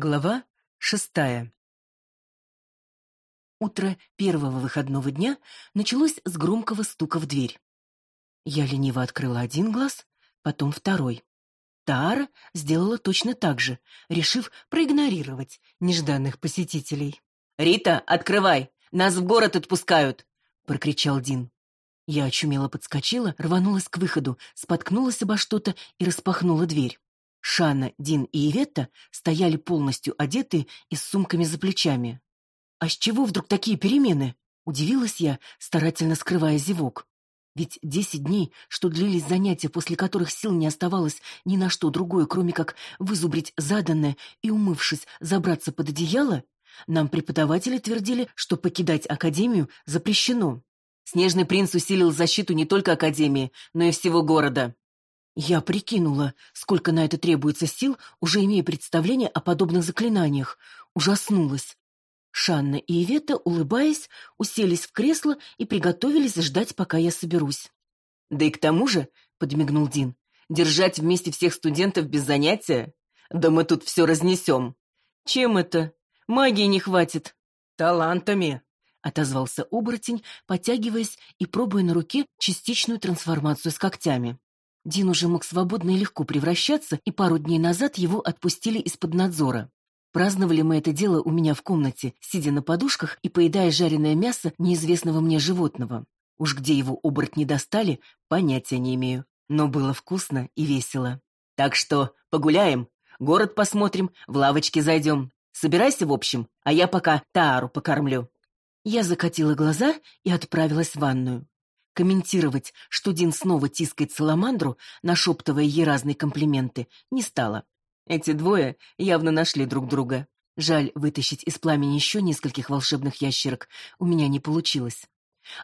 Глава шестая Утро первого выходного дня началось с громкого стука в дверь. Я лениво открыла один глаз, потом второй. Таара сделала точно так же, решив проигнорировать нежданных посетителей. «Рита, открывай! Нас в город отпускают!» — прокричал Дин. Я очумело подскочила, рванулась к выходу, споткнулась обо что-то и распахнула дверь. Шана, Дин и Иветта стояли полностью одетые и с сумками за плечами. «А с чего вдруг такие перемены?» — удивилась я, старательно скрывая зевок. Ведь десять дней, что длились занятия, после которых сил не оставалось ни на что другое, кроме как вызубрить заданное и, умывшись, забраться под одеяло, нам преподаватели твердили, что покидать академию запрещено. Снежный принц усилил защиту не только академии, но и всего города. Я прикинула, сколько на это требуется сил, уже имея представление о подобных заклинаниях. Ужаснулась. Шанна и Ивета, улыбаясь, уселись в кресло и приготовились ждать, пока я соберусь. «Да и к тому же», — подмигнул Дин, — «держать вместе всех студентов без занятия? Да мы тут все разнесем». «Чем это? Магии не хватит». «Талантами», — отозвался оборотень, потягиваясь и пробуя на руке частичную трансформацию с когтями. Дин уже мог свободно и легко превращаться, и пару дней назад его отпустили из-под надзора. Праздновали мы это дело у меня в комнате, сидя на подушках и поедая жареное мясо неизвестного мне животного. Уж где его оборотни достали, понятия не имею. Но было вкусно и весело. Так что погуляем, город посмотрим, в лавочке зайдем. Собирайся, в общем, а я пока Таару покормлю. Я закатила глаза и отправилась в ванную. Комментировать, что Дин снова тискает саламандру, нашептывая ей разные комплименты, не стала. Эти двое явно нашли друг друга. Жаль, вытащить из пламени еще нескольких волшебных ящерок у меня не получилось.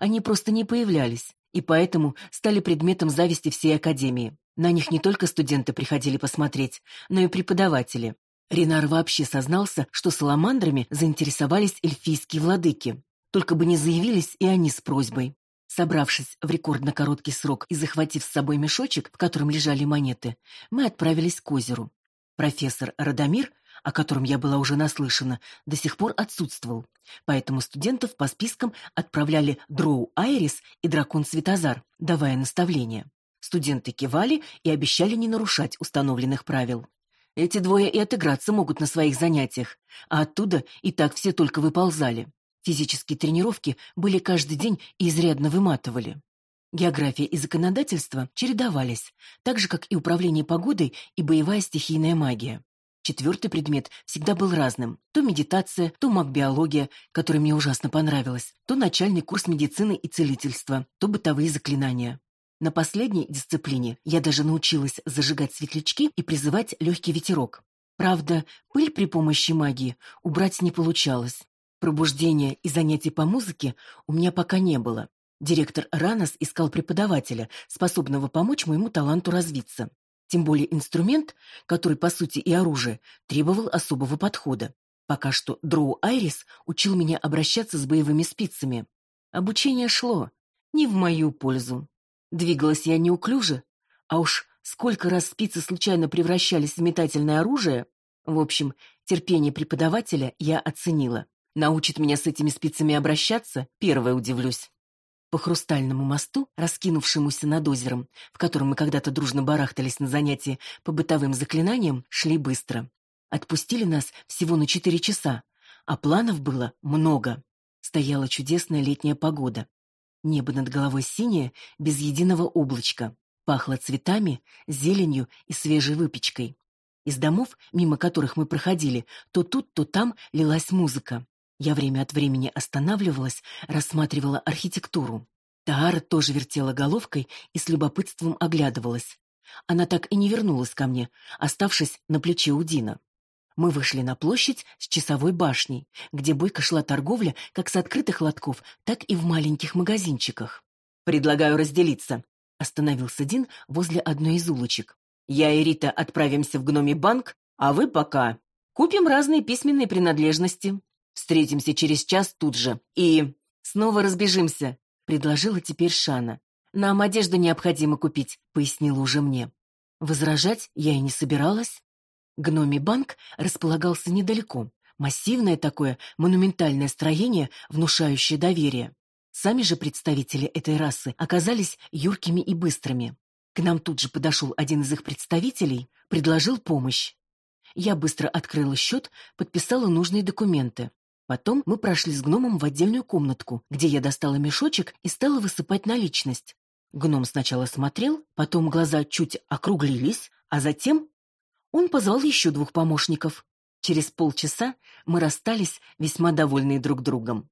Они просто не появлялись, и поэтому стали предметом зависти всей Академии. На них не только студенты приходили посмотреть, но и преподаватели. Ренар вообще сознался, что саламандрами заинтересовались эльфийские владыки. Только бы не заявились и они с просьбой. Собравшись в рекордно короткий срок и захватив с собой мешочек, в котором лежали монеты, мы отправились к озеру. Профессор Радомир, о котором я была уже наслышана, до сих пор отсутствовал, поэтому студентов по спискам отправляли Дроу Айрис и Дракон Светозар, давая наставления. Студенты кивали и обещали не нарушать установленных правил. Эти двое и отыграться могут на своих занятиях, а оттуда и так все только выползали. Физические тренировки были каждый день и изрядно выматывали. География и законодательство чередовались, так же, как и управление погодой и боевая стихийная магия. Четвертый предмет всегда был разным. То медитация, то маг-биология, которая мне ужасно понравилась, то начальный курс медицины и целительства, то бытовые заклинания. На последней дисциплине я даже научилась зажигать светлячки и призывать легкий ветерок. Правда, пыль при помощи магии убрать не получалось. Пробуждения и занятий по музыке у меня пока не было. Директор Ранос искал преподавателя, способного помочь моему таланту развиться. Тем более инструмент, который, по сути, и оружие, требовал особого подхода. Пока что Дроу Айрис учил меня обращаться с боевыми спицами. Обучение шло не в мою пользу. Двигалась я неуклюже, а уж сколько раз спицы случайно превращались в метательное оружие. В общем, терпение преподавателя я оценила. Научит меня с этими спицами обращаться, первое удивлюсь. По хрустальному мосту, раскинувшемуся над озером, в котором мы когда-то дружно барахтались на занятии по бытовым заклинаниям, шли быстро. Отпустили нас всего на четыре часа, а планов было много. Стояла чудесная летняя погода. Небо над головой синее, без единого облачка. Пахло цветами, зеленью и свежей выпечкой. Из домов, мимо которых мы проходили, то тут, то там лилась музыка. Я время от времени останавливалась, рассматривала архитектуру. Таара тоже вертела головкой и с любопытством оглядывалась. Она так и не вернулась ко мне, оставшись на плече у Дина. Мы вышли на площадь с часовой башней, где бойко шла торговля как с открытых лотков, так и в маленьких магазинчиках. «Предлагаю разделиться», — остановился Дин возле одной из улочек. «Я и Рита отправимся в гноми банк, а вы пока купим разные письменные принадлежности. Встретимся через час тут же. И снова разбежимся», — предложила теперь Шана. «Нам одежду необходимо купить», — пояснила уже мне. Возражать я и не собиралась. Гномий банк располагался недалеко. Массивное такое монументальное строение, внушающее доверие. Сами же представители этой расы оказались юркими и быстрыми. К нам тут же подошел один из их представителей, предложил помощь. Я быстро открыла счет, подписала нужные документы. Потом мы прошли с гномом в отдельную комнатку, где я достала мешочек и стала высыпать наличность. Гном сначала смотрел, потом глаза чуть округлились, а затем он позвал еще двух помощников. Через полчаса мы расстались, весьма довольные друг другом.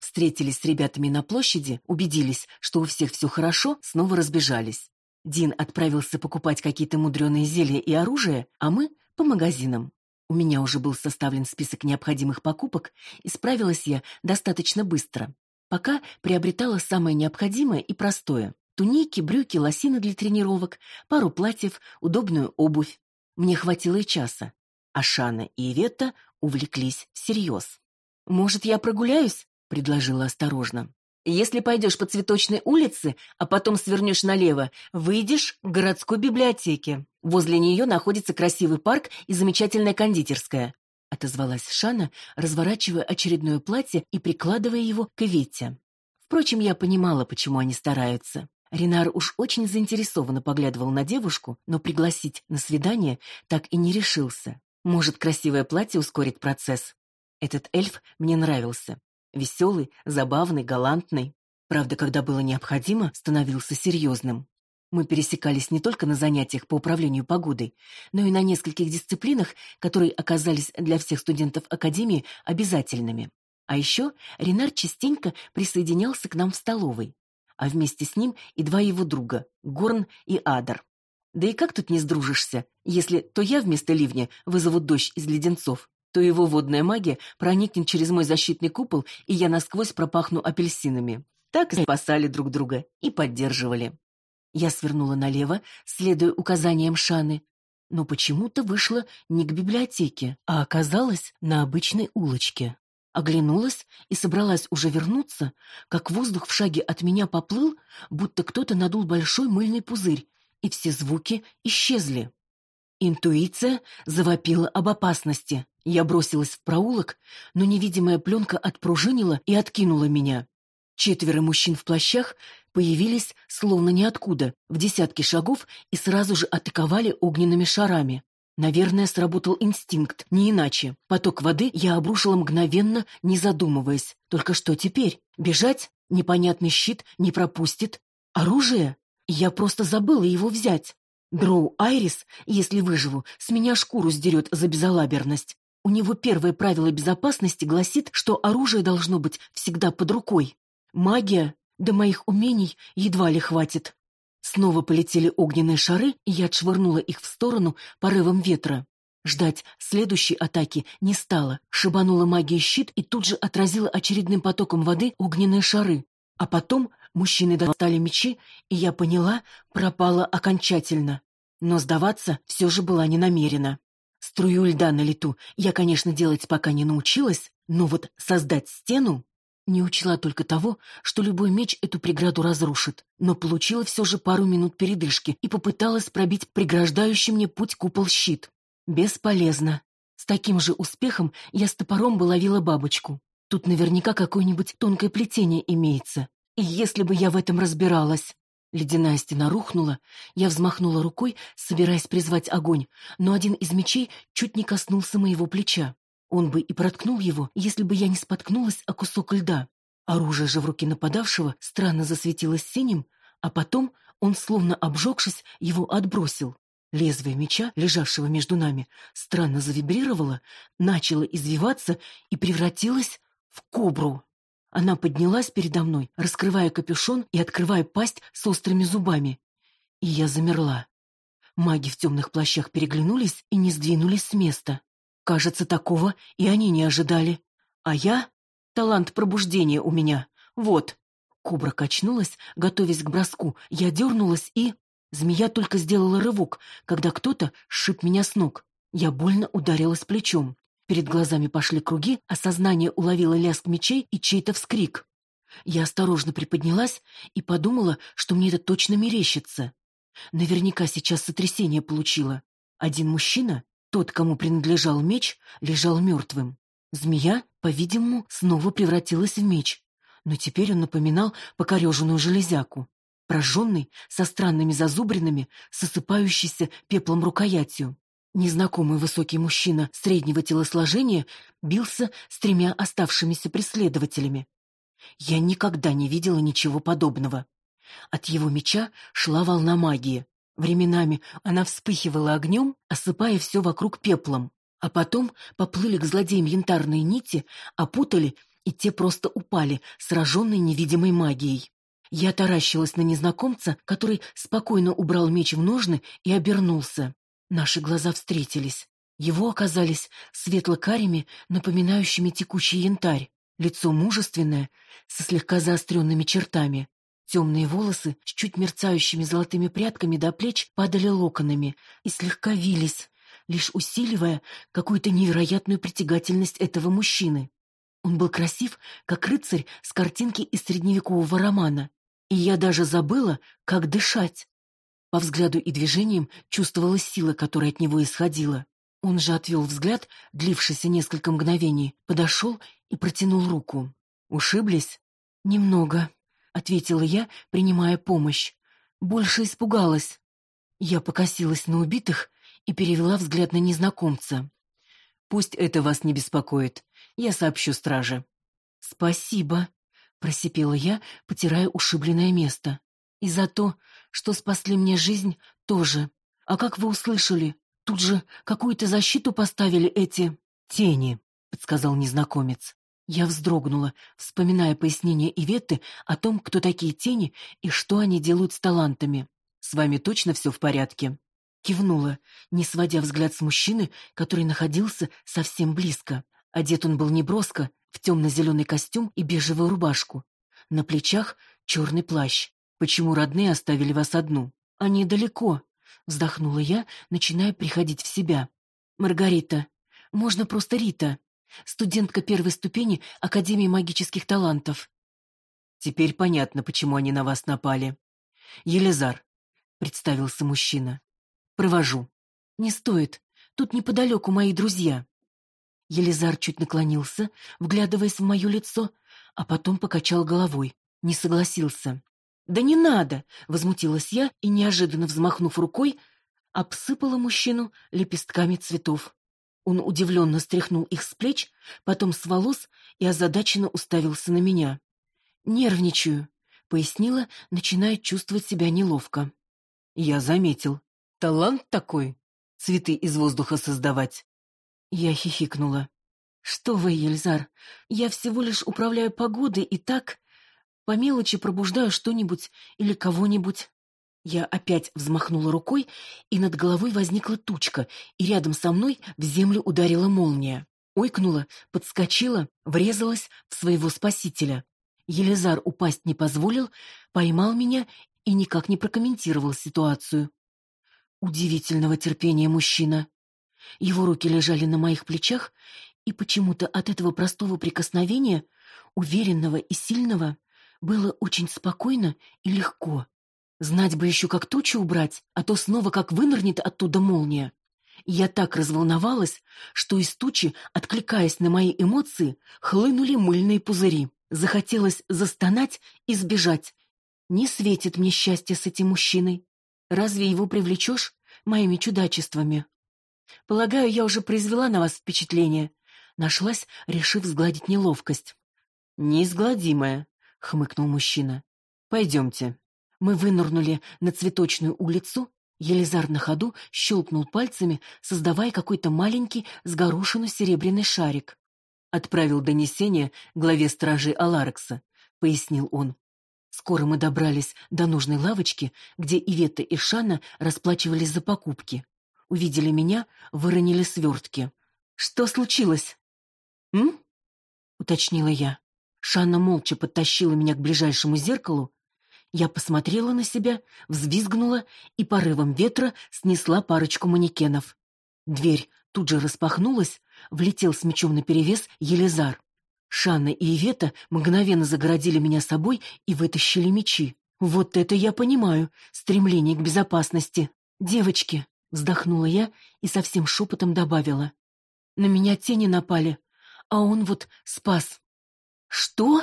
Встретились с ребятами на площади, убедились, что у всех все хорошо, снова разбежались. Дин отправился покупать какие-то мудреные зелья и оружие, а мы — по магазинам. У меня уже был составлен список необходимых покупок, и справилась я достаточно быстро. Пока приобретала самое необходимое и простое. Туники, брюки, лосины для тренировок, пару платьев, удобную обувь. Мне хватило и часа. А Шана и Иветта увлеклись всерьез. «Может, я прогуляюсь?» — предложила осторожно. «Если пойдешь по цветочной улице, а потом свернешь налево, выйдешь к городской библиотеке. Возле нее находится красивый парк и замечательная кондитерская», — отозвалась Шана, разворачивая очередное платье и прикладывая его к Ивете. Впрочем, я понимала, почему они стараются. Ренар уж очень заинтересованно поглядывал на девушку, но пригласить на свидание так и не решился. Может, красивое платье ускорит процесс? Этот эльф мне нравился. Веселый, забавный, галантный. Правда, когда было необходимо, становился серьезным. Мы пересекались не только на занятиях по управлению погодой, но и на нескольких дисциплинах, которые оказались для всех студентов Академии обязательными. А еще Ренар частенько присоединялся к нам в столовой, а вместе с ним и два его друга — Горн и Адар. Да и как тут не сдружишься, если то я вместо ливня вызову дождь из леденцов, то его водная магия проникнет через мой защитный купол, и я насквозь пропахну апельсинами. Так и спасали друг друга и поддерживали. Я свернула налево, следуя указаниям Шаны, но почему-то вышла не к библиотеке, а оказалась на обычной улочке. Оглянулась и собралась уже вернуться, как воздух в шаге от меня поплыл, будто кто-то надул большой мыльный пузырь, и все звуки исчезли. Интуиция завопила об опасности. Я бросилась в проулок, но невидимая пленка отпружинила и откинула меня. Четверо мужчин в плащах появились словно ниоткуда, в десятки шагов и сразу же атаковали огненными шарами. Наверное, сработал инстинкт, не иначе. Поток воды я обрушила мгновенно, не задумываясь. Только что теперь? Бежать? Непонятный щит не пропустит. Оружие? Я просто забыла его взять. Дроу Айрис, если выживу, с меня шкуру сдерет за безалаберность. У него первое правило безопасности гласит, что оружие должно быть всегда под рукой. Магия, до моих умений едва ли хватит. Снова полетели огненные шары, и я отшвырнула их в сторону порывом ветра. Ждать следующей атаки не стала, шибанула магией щит и тут же отразила очередным потоком воды огненные шары. А потом Мужчины достали мечи, и я поняла, пропала окончательно. Но сдаваться все же была не намерена. Струю льда на лету я, конечно, делать пока не научилась, но вот создать стену не учла только того, что любой меч эту преграду разрушит, но получила все же пару минут передышки и попыталась пробить преграждающий мне путь купол-щит. Бесполезно. С таким же успехом я с топором бы ловила бабочку. Тут наверняка какое-нибудь тонкое плетение имеется. И если бы я в этом разбиралась... Ледяная стена рухнула, я взмахнула рукой, собираясь призвать огонь, но один из мечей чуть не коснулся моего плеча. Он бы и проткнул его, если бы я не споткнулась о кусок льда. Оружие же в руке нападавшего странно засветилось синим, а потом он, словно обжегшись, его отбросил. Лезвие меча, лежавшего между нами, странно завибрировало, начало извиваться и превратилось в кобру. Она поднялась передо мной, раскрывая капюшон и открывая пасть с острыми зубами. И я замерла. Маги в темных плащах переглянулись и не сдвинулись с места. Кажется, такого и они не ожидали. А я... Талант пробуждения у меня. Вот. Кобра качнулась, готовясь к броску. Я дернулась и... Змея только сделала рывок, когда кто-то сшиб меня с ног. Я больно ударилась плечом. Перед глазами пошли круги, а сознание уловило лязг мечей и чей-то вскрик. Я осторожно приподнялась и подумала, что мне это точно мерещится. Наверняка сейчас сотрясение получила. Один мужчина, Тот, кому принадлежал меч, лежал мертвым. Змея, по-видимому, снова превратилась в меч, но теперь он напоминал покореженную железяку, прожженный, со странными зазубринами, сосыпающийся пеплом рукоятью. Незнакомый высокий мужчина среднего телосложения бился с тремя оставшимися преследователями. Я никогда не видела ничего подобного. От его меча шла волна магии. Временами она вспыхивала огнем, осыпая все вокруг пеплом, а потом поплыли к злодеям янтарные нити, опутали, и те просто упали, сраженные невидимой магией. Я таращилась на незнакомца, который спокойно убрал меч в ножны и обернулся. Наши глаза встретились. Его оказались светло-карими, напоминающими текущий янтарь. Лицо мужественное, со слегка заостренными чертами. Темные волосы с чуть мерцающими золотыми прядками до плеч падали локонами и слегка вились, лишь усиливая какую-то невероятную притягательность этого мужчины. Он был красив, как рыцарь с картинки из средневекового романа. И я даже забыла, как дышать. По взгляду и движениям чувствовалась сила, которая от него исходила. Он же отвел взгляд, длившийся несколько мгновений, подошел и протянул руку. «Ушиблись?» «Немного», — ответила я, принимая помощь. «Больше испугалась». Я покосилась на убитых и перевела взгляд на незнакомца. «Пусть это вас не беспокоит. Я сообщу страже». «Спасибо», — просипела я, потирая ушибленное место. И за то, что спасли мне жизнь, тоже. А как вы услышали, тут же какую-то защиту поставили эти... «Тени», — подсказал незнакомец. Я вздрогнула, вспоминая пояснение Иветты о том, кто такие тени и что они делают с талантами. «С вами точно все в порядке?» Кивнула, не сводя взгляд с мужчины, который находился совсем близко. Одет он был неброско, в темно-зеленый костюм и бежевую рубашку. На плечах черный плащ. Почему родные оставили вас одну? Они далеко, вздохнула я, начиная приходить в себя. Маргарита, можно просто Рита, студентка первой ступени Академии магических талантов. Теперь понятно, почему они на вас напали. Елизар, представился мужчина. Провожу. Не стоит. Тут неподалеку мои друзья. Елизар чуть наклонился, вглядываясь в мое лицо, а потом покачал головой, не согласился. «Да не надо!» — возмутилась я и, неожиданно взмахнув рукой, обсыпала мужчину лепестками цветов. Он удивленно стряхнул их с плеч, потом с волос и озадаченно уставился на меня. «Нервничаю», — пояснила, начиная чувствовать себя неловко. «Я заметил. Талант такой — цветы из воздуха создавать». Я хихикнула. «Что вы, Ельзар, я всего лишь управляю погодой и так...» По мелочи пробуждаю что-нибудь или кого-нибудь. Я опять взмахнула рукой, и над головой возникла тучка, и рядом со мной в землю ударила молния. Ойкнула, подскочила, врезалась в своего спасителя. Елизар упасть не позволил, поймал меня и никак не прокомментировал ситуацию. Удивительного терпения мужчина. Его руки лежали на моих плечах, и почему-то от этого простого прикосновения, уверенного и сильного, было очень спокойно и легко. Знать бы еще, как тучу убрать, а то снова как вынырнет оттуда молния. Я так разволновалась, что из тучи, откликаясь на мои эмоции, хлынули мыльные пузыри. Захотелось застонать и сбежать. Не светит мне счастье с этим мужчиной. Разве его привлечешь моими чудачествами? Полагаю, я уже произвела на вас впечатление. Нашлась, решив сгладить неловкость. Неизгладимая, хмыкнул мужчина. Пойдемте. Мы вынырнули на цветочную улицу. Елизар на ходу щелкнул пальцами, создавая какой-то маленький с горошину серебряный шарик. Отправил донесение главе стражи Аларекса, пояснил он. Скоро мы добрались до нужной лавочки, где Ивета и Шана расплачивались за покупки. Увидели меня, выронили свертки. Что случилось? М? уточнила я. Шанна молча подтащила меня к ближайшему зеркалу. Я посмотрела на себя, взвизгнула и порывом ветра снесла парочку манекенов. Дверь тут же распахнулась, влетел с мечом наперевес Елизар. Шанна и Ивета мгновенно загородили меня собой и вытащили мечи. Вот это я понимаю, стремление к безопасности. Девочки, Вздохнула я и совсем шепотом добавила. На меня тени напали, а он вот спас. Что?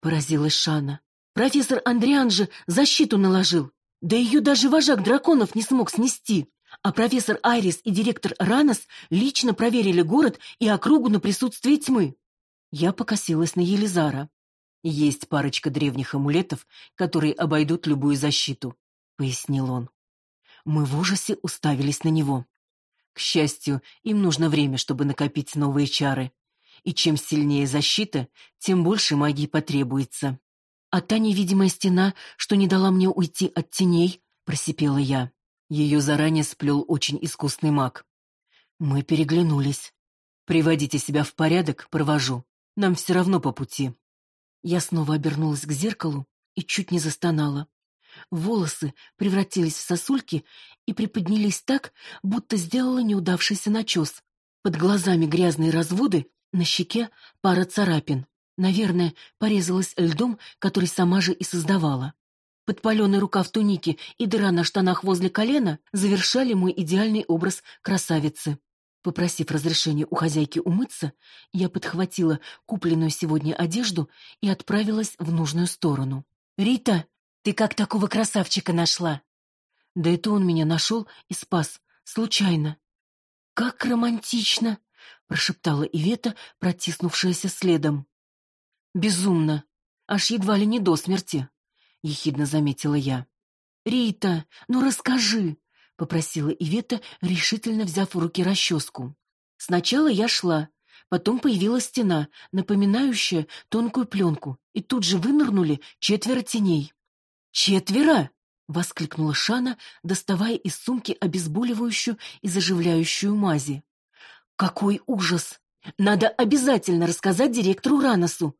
Поразилась Шана. Профессор Андриан же защиту наложил. Да ее даже вожак драконов не смог снести. А профессор Айрис и директор Ранос лично проверили город и округу на присутствие тьмы. Я покосилась на Елизара. Есть парочка древних амулетов, которые обойдут любую защиту, пояснил он. Мы в ужасе уставились на него. К счастью, им нужно время, чтобы накопить новые чары. И чем сильнее защита, тем больше магии потребуется. А та невидимая стена, что не дала мне уйти от теней, просипела я. Ее заранее сплел очень искусный маг. Мы переглянулись. Приводите себя в порядок, провожу. Нам все равно по пути. Я снова обернулась к зеркалу и чуть не застонала. Волосы превратились в сосульки и приподнялись так, будто сделала неудавшийся начес. Под глазами грязные разводы, на щеке пара царапин. Наверное, порезалась льдом, который сама же и создавала. Подпаленный рукав туники и дыра на штанах возле колена завершали мой идеальный образ красавицы. Попросив разрешения у хозяйки умыться, я подхватила купленную сегодня одежду и отправилась в нужную сторону. «Рита, ты как такого красавчика нашла?» «Да это он меня нашел и спас. Случайно». «Как романтично!» — прошептала Ивета, протиснувшаяся следом. «Безумно. Аж едва ли не до смерти», — ехидно заметила я. «Рита, ну расскажи!» — попросила Ивета, решительно взяв в руки расческу. Сначала я шла, потом появилась стена, напоминающая тонкую пленку, и тут же вынырнули четверо теней. «Четверо!» — воскликнула Шана, доставая из сумки обезболивающую и заживляющую мази. «Какой ужас! Надо обязательно рассказать директору Раносу.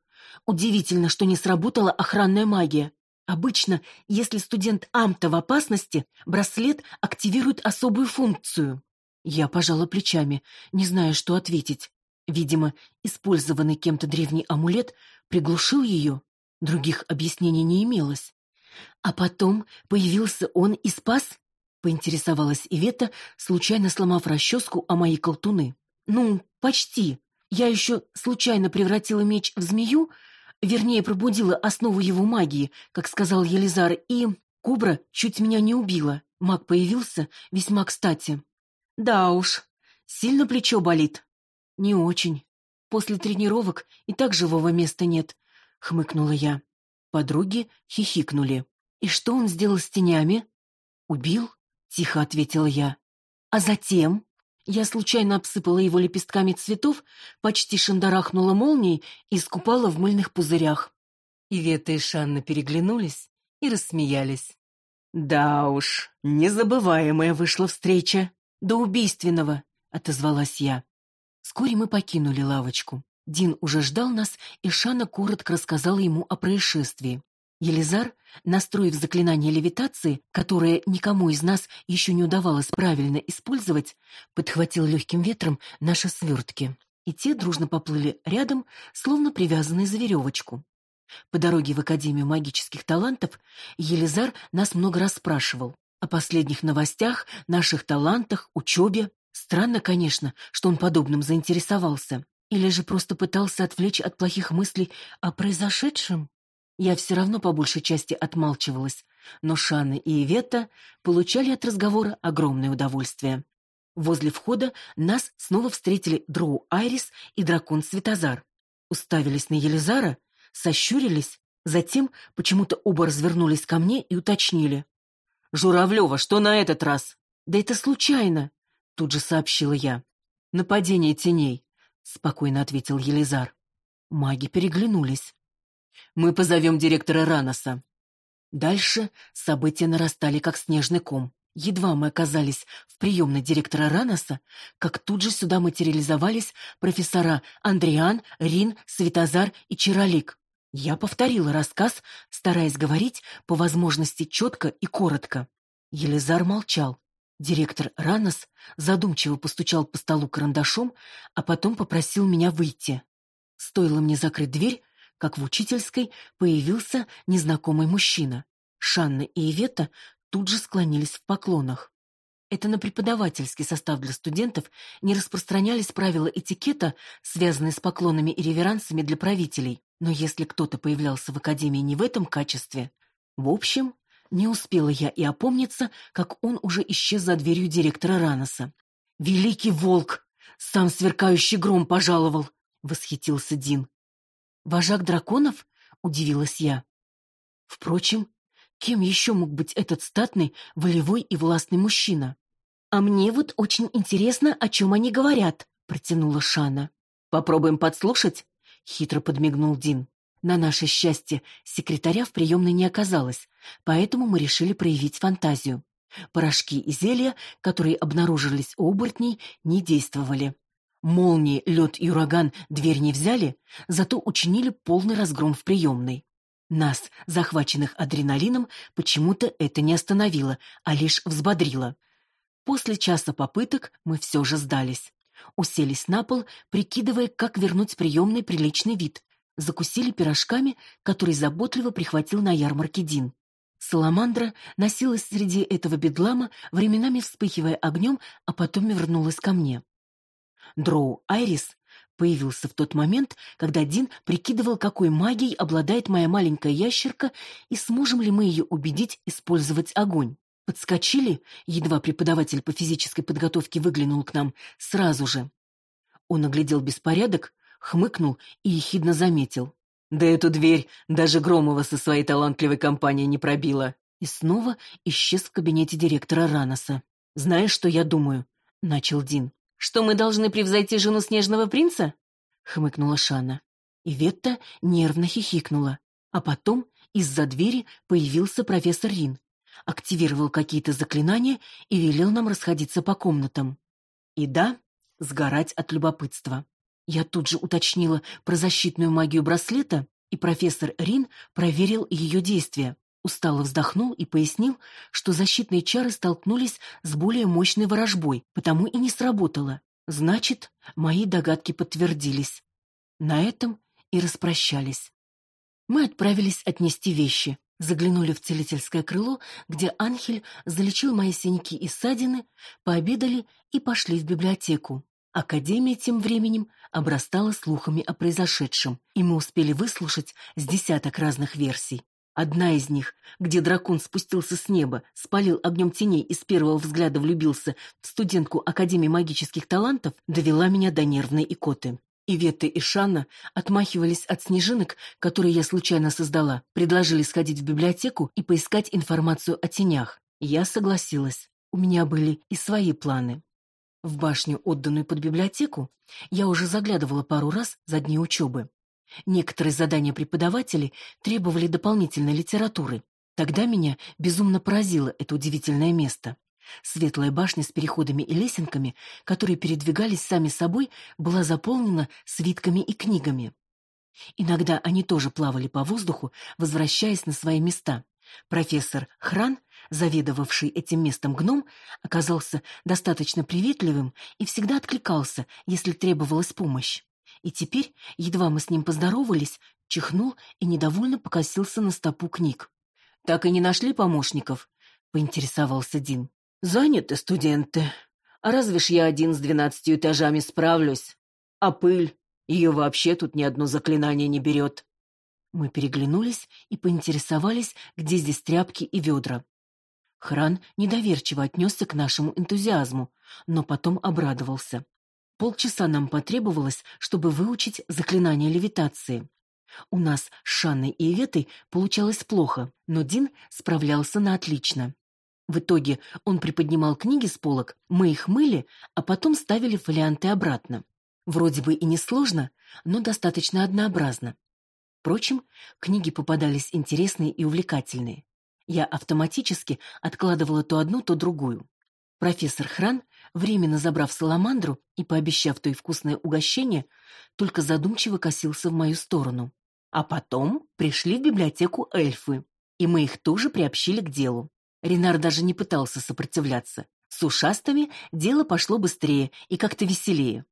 Удивительно, что не сработала охранная магия. Обычно, если студент Амта в опасности, браслет активирует особую функцию. Я пожала плечами, не зная, что ответить. Видимо, использованный кем-то древний амулет приглушил ее. Других объяснений не имелось. А потом появился он и спас? Поинтересовалась Ивета, случайно сломав расческу о мои колтуны. Ну, почти. Я еще случайно превратила меч в змею, Вернее, пробудила основу его магии, как сказал Елизар, и... Кобра чуть меня не убила. Маг появился весьма кстати. Да уж, сильно плечо болит. Не очень. После тренировок и так живого места нет, хмыкнула я. Подруги хихикнули. И что он сделал с тенями? Убил? Тихо ответила я. А затем? Я случайно обсыпала его лепестками цветов, почти шандарахнула молнией и искупала в мыльных пузырях. Ивета и Шанна переглянулись и рассмеялись. «Да уж, незабываемая вышла встреча. До убийственного», — отозвалась я. Вскоре мы покинули лавочку. Дин уже ждал нас, и Шана коротко рассказала ему о происшествии. Елизар, настроив заклинание левитации, которое никому из нас еще не удавалось правильно использовать, подхватил легким ветром наши свертки, и те дружно поплыли рядом, словно привязанные за веревочку. По дороге в Академию магических талантов Елизар нас много раз спрашивал о последних новостях, наших талантах, учебе. Странно, конечно, что он подобным заинтересовался. Или же просто пытался отвлечь от плохих мыслей о произошедшем? Я все равно по большей части отмалчивалась, но Шанна и Ивета получали от разговора огромное удовольствие. Возле входа нас снова встретили Дроу Айрис и дракон Светозар. Уставились на Елизара, сощурились, затем почему-то оба развернулись ко мне и уточнили. «Журавлева, что на этот раз?» «Да это случайно», — тут же сообщила я. «Нападение теней», — спокойно ответил Елизар. Маги переглянулись. Мы позовем директора Раноса. Дальше события нарастали, как снежный ком. Едва мы оказались в приемной директора Раноса, как тут же сюда материализовались профессора Андриан, Рин, Светозар и Чаролик. Я повторила рассказ, стараясь говорить по возможности четко и коротко. Елизар молчал. Директор Ранос задумчиво постучал по столу карандашом, а потом попросил меня выйти. Стоило мне закрыть дверь, как в учительской появился незнакомый мужчина. Шанна и Ивета тут же склонились в поклонах. Это на преподавательский состав для студентов не распространялись правила этикета, связанные с поклонами и реверансами для правителей. Но если кто-то появлялся в академии не в этом качестве... В общем, не успела я и опомниться, как он уже исчез за дверью директора Раноса. «Великий волк! Сам сверкающий гром пожаловал!» — восхитился Дин. «Вожак драконов?» — удивилась я. Впрочем, кем еще мог быть этот статный, волевой и властный мужчина? «А мне вот очень интересно, о чем они говорят», — протянула Шана. «Попробуем подслушать?» — хитро подмигнул Дин. На наше счастье, секретаря в приемной не оказалось, поэтому мы решили проявить фантазию. Порошки и зелья, которые обнаружились у оборотней, не действовали. Молнии, лед и ураган дверь не взяли, зато учинили полный разгром в приемной. Нас, захваченных адреналином, почему-то это не остановило, а лишь взбодрило. После часа попыток мы все же сдались. Уселись на пол, прикидывая, как вернуть приемный приличный вид. Закусили пирожками, который заботливо прихватил на ярмарке Дин. Саламандра носилась среди этого бедлама, временами вспыхивая огнем, а потом вернулась ко мне. Дроу Айрис появился в тот момент, когда Дин прикидывал, какой магией обладает моя маленькая ящерка и сможем ли мы ее убедить использовать огонь. Подскочили, едва преподаватель по физической подготовке выглянул к нам, сразу же. Он оглядел беспорядок, хмыкнул и ехидно заметил. Да эту дверь даже Громова со своей талантливой компанией не пробила. И снова исчез в кабинете директора Раноса. «Знаешь, что я думаю?» — начал Дин. «Что мы должны превзойти жену Снежного принца?» — хмыкнула Шана. И Ветта нервно хихикнула. А потом из-за двери появился профессор Рин. Активировал какие-то заклинания и велел нам расходиться по комнатам. И да, сгорать от любопытства. Я тут же уточнила про защитную магию браслета, и профессор Рин проверил ее действия. Устало вздохнул и пояснил, что защитные чары столкнулись с более мощной ворожбой, потому и не сработало. Значит, мои догадки подтвердились. На этом и распрощались. Мы отправились отнести вещи, заглянули в целительское крыло, где Анхель залечил мои синяки и ссадины, пообедали и пошли в библиотеку. Академия тем временем обрастала слухами о произошедшем, и мы успели выслушать с десяток разных версий. Одна из них, где дракон спустился с неба, спалил огнем теней и с первого взгляда влюбился в студентку Академии магических талантов, довела меня до нервной икоты. Ивета и Шанна отмахивались от снежинок, которые я случайно создала, предложили сходить в библиотеку и поискать информацию о тенях. Я согласилась. У меня были и свои планы. В башню, отданную под библиотеку, я уже заглядывала пару раз за дни учебы. Некоторые задания преподавателей требовали дополнительной литературы. Тогда меня безумно поразило это удивительное место. Светлая башня с переходами и лесенками, которые передвигались сами собой, была заполнена свитками и книгами. Иногда они тоже плавали по воздуху, возвращаясь на свои места. Профессор Хран заведовавший этим местом гном, оказался достаточно приветливым и всегда откликался, если требовалась помощь. И теперь, едва мы с ним поздоровались, чихнул и недовольно покосился на стопу книг. «Так и не нашли помощников?» — поинтересовался Дин. «Заняты студенты. А разве ж я один с двенадцатью этажами справлюсь? А пыль? Ее вообще тут ни одно заклинание не берет». Мы переглянулись и поинтересовались, где здесь тряпки и ведра. Хран недоверчиво отнесся к нашему энтузиазму, но потом обрадовался. Полчаса нам потребовалось, чтобы выучить заклинание левитации. У нас с Шанной и Иветой получалось плохо, но Дин справлялся на отлично. В итоге он приподнимал книги с полок, мы их мыли, а потом ставили фолианты обратно. Вроде бы и несложно, но достаточно однообразно. Впрочем, книги попадались интересные и увлекательные. Я автоматически откладывала то одну, то другую. Профессор Хран, временно забрав саламандру и пообещав то и вкусное угощение, только задумчиво косился в мою сторону. А потом пришли в библиотеку эльфы, и мы их тоже приобщили к делу. Ренар даже не пытался сопротивляться. С ушастыми дело пошло быстрее и как-то веселее.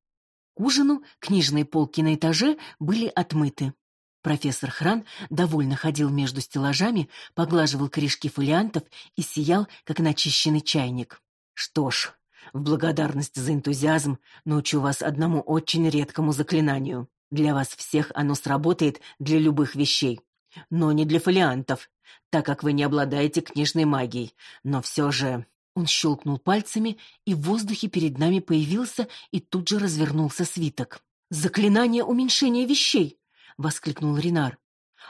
К ужину книжные полки на этаже были отмыты. Профессор Хран довольно ходил между стеллажами, поглаживал корешки фолиантов и сиял, как начищенный чайник. Что ж, в благодарность за энтузиазм научу вас одному очень редкому заклинанию. Для вас всех оно сработает для любых вещей, но не для фолиантов, так как вы не обладаете книжной магией. Но все же...» Он щелкнул пальцами, и в воздухе перед нами появился и тут же развернулся свиток. «Заклинание уменьшения вещей!» — воскликнул Ренар.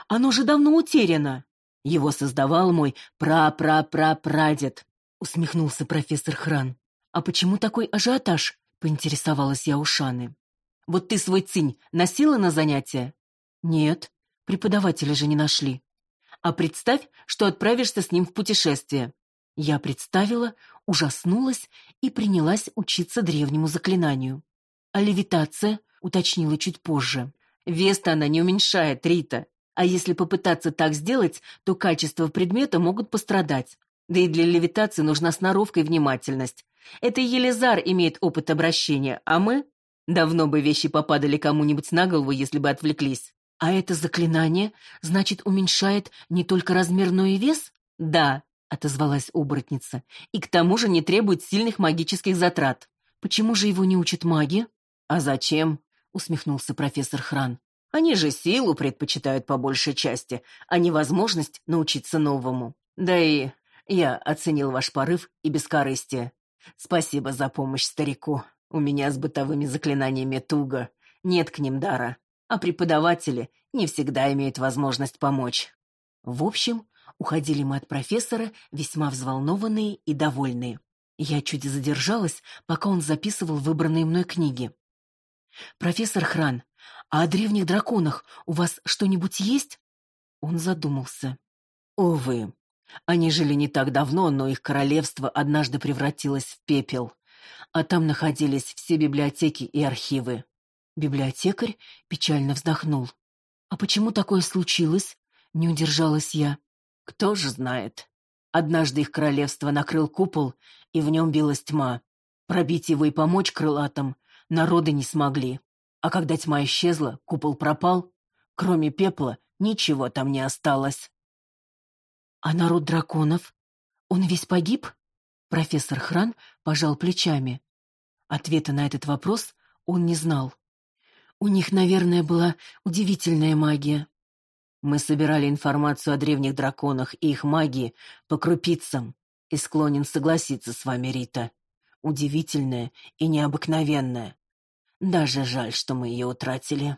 «Оно же давно утеряно!» «Его создавал мой пра-пра-пра-прадед!» — усмехнулся профессор Хран. «А почему такой ажиотаж?» — поинтересовалась я у Шаны. «Вот ты свой цинь носила на занятия?» «Нет, преподавателя же не нашли». «А представь, что отправишься с ним в путешествие». Я представила, ужаснулась и принялась учиться древнему заклинанию. «А левитация?» — уточнила чуть позже. «Веста она не уменьшает, Рита. А если попытаться так сделать, то качество предмета могут пострадать. Да и для левитации нужна сноровка и внимательность. Это Елизар имеет опыт обращения, а мы? Давно бы вещи попадали кому-нибудь на голову, если бы отвлеклись. А это заклинание, значит, уменьшает не только размер, но и вес? Да, отозвалась оборотница. И к тому же не требует сильных магических затрат. Почему же его не учат маги? А зачем? усмехнулся профессор Хран. Они же силу предпочитают по большей части, а не возможность научиться новому. Да и я оценил ваш порыв и бескорыстие. Спасибо за помощь старику. У меня с бытовыми заклинаниями туго. Нет к ним дара. А преподаватели не всегда имеют возможность помочь. В общем, уходили мы от профессора весьма взволнованные и довольные. Я чуть задержалась, пока он записывал выбранные мной книги. «Профессор Хран, а о древних драконах у вас что-нибудь есть?» Он задумался. «Увы, они жили не так давно, но их королевство однажды превратилось в пепел, а там находились все библиотеки и архивы. Библиотекарь печально вздохнул. «А почему такое случилось?» — не удержалась я. «Кто же знает. Однажды их королевство накрыл купол, и в нем билась тьма. Пробить его и помочь крылатам народы не смогли. А когда тьма исчезла, купол пропал, кроме пепла ничего там не осталось. А народ драконов? Он весь погиб? Профессор Хран пожал плечами. Ответа на этот вопрос он не знал. У них, наверное, была удивительная магия. Мы собирали информацию о древних драконах и их магии по крупицам, и склонен согласиться с вами, Рита. Удивительная и необыкновенная. Даже жаль, что мы ее утратили.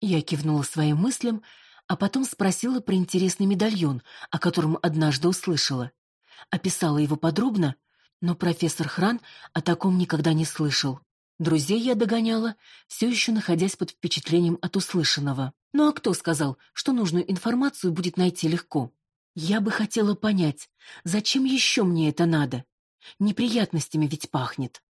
Я кивнула своим мыслям, а потом спросила про интересный медальон, о котором однажды услышала. Описала его подробно, но профессор Хран о таком никогда не слышал. Друзей я догоняла, все еще находясь под впечатлением от услышанного. Ну а кто сказал, что нужную информацию будет найти легко? Я бы хотела понять, зачем еще мне это надо? Неприятностями ведь пахнет.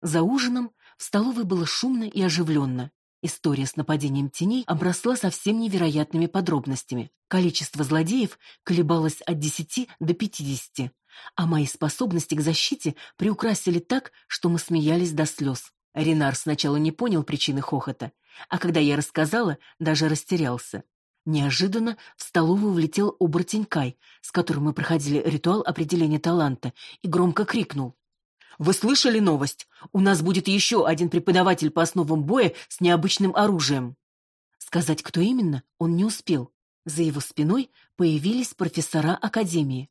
За ужином в столовой было шумно и оживленно. История с нападением теней обросла совсем невероятными подробностями. Количество злодеев колебалось от десяти до пятидесяти, а мои способности к защите приукрасили так, что мы смеялись до слез. Ренар сначала не понял причины хохота, а когда я рассказала, даже растерялся. Неожиданно в столовую влетел оборотень Кай, с которым мы проходили ритуал определения таланта, и громко крикнул. Вы слышали новость? У нас будет еще один преподаватель по основам боя с необычным оружием. Сказать, кто именно, он не успел. За его спиной появились профессора академии.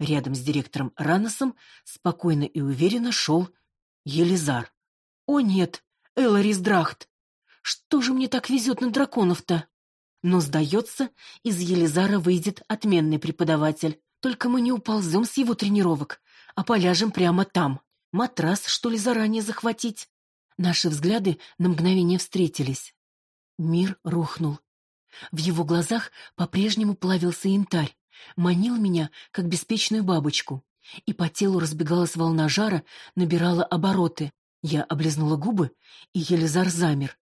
Рядом с директором Раносом спокойно и уверенно шел Елизар. О нет, Эларис Драхт! Что же мне так везет на драконов-то? Но, сдается, из Елизара выйдет отменный преподаватель. Только мы не уползем с его тренировок, а поляжем прямо там. Матрас, что ли, заранее захватить? Наши взгляды на мгновение встретились. Мир рухнул. В его глазах по-прежнему плавился янтарь, манил меня, как беспечную бабочку. И по телу разбегалась волна жара, набирала обороты. Я облизнула губы, и Елизар замер.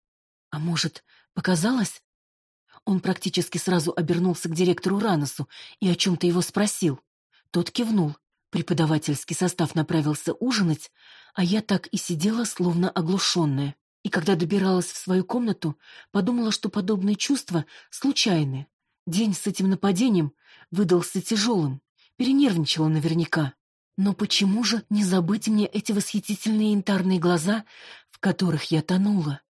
А может, показалось? Он практически сразу обернулся к директору Раносу и о чем-то его спросил. Тот кивнул. Преподавательский состав направился ужинать, а я так и сидела, словно оглушенная. И когда добиралась в свою комнату, подумала, что подобные чувства случайны. День с этим нападением выдался тяжелым, перенервничала наверняка. Но почему же не забыть мне эти восхитительные янтарные глаза, в которых я тонула?